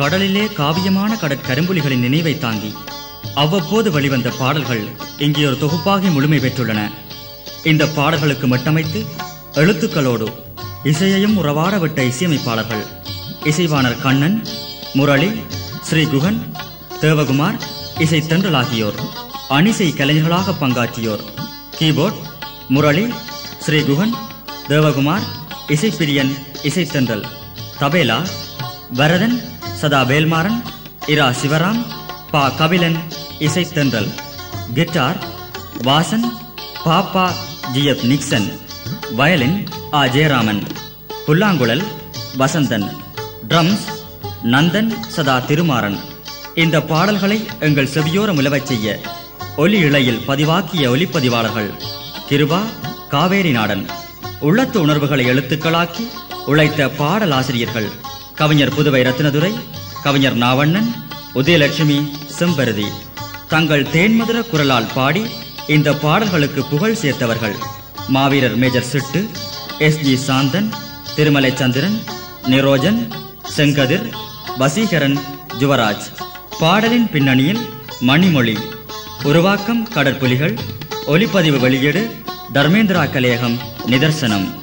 கடலிலே காவியமான கடற்கரும்புலிகளின் நினைவை தாங்கி அவ்வப்போது வெளிவந்த பாடல்கள் இங்கே ஒரு தொகுப்பாகி முழுமை பெற்றுள்ளன. இந்த பாடல்களுக்கு மட்டமைத்து எழுத்துக்களோடு இசையையும் உறவாட விட்ட இசையமைப்பாளர்கள் இசைவாணர் கண்ணன் முரளி ஸ்ரீகுகன் தேவகுமார் இசை தென்றல் ஆகியோர் அணிசை கலைஞர்களாக பங்காற்றியோர் கீபோர்ட் முரளி ஸ்ரீகுகன் தேவகுமார் இசைப்பிரியன் இசைத்தென்றல் தபேலா வரதன் சதா வேல்மாறன் இரா சிவராம் பா Kabilan Isaiththendral guitar Vasan Pappa G F Nixon violin A Jayaraman புல்லாங்குழல் வசந்தன் ட்ரம்ஸ் நந்தன் சதா திருமாறன். இந்த பாடல்களை எங்கள் செவியோரம் உலவச் செய்ய ஒலி இழையில் பதிவாக்கிய ஒலிப்பதிவாளர்கள் கிருபா காவேரி நாடன். உள்ளத்து உணர்வுகளை எழுத்துக்களாக்கி உழைத்த பாடலாசிரியர்கள் கவிஞர் புதுவை ரத்னதுரை கவிஞர் நாவண்ணன் உதயலட்சுமி செம்பருதி. தங்கள் தேன்மதுர குரலால் பாடி இந்த பாடல்களுக்கு புகழ் சேர்த்தவர்கள் மாவீரர் major Sittu S G Santhan Tirumalai Chandran Nirojan Sengathir Vaseekaran Juvaraj. பாடலின் பின்னணியில் மணிமொழி. உருவாக்கம் கடற்புலிகள் ஒலிப்பதிவு வெளியீடு தர்மேந்திரா கலையகம் நிதர்சனம்.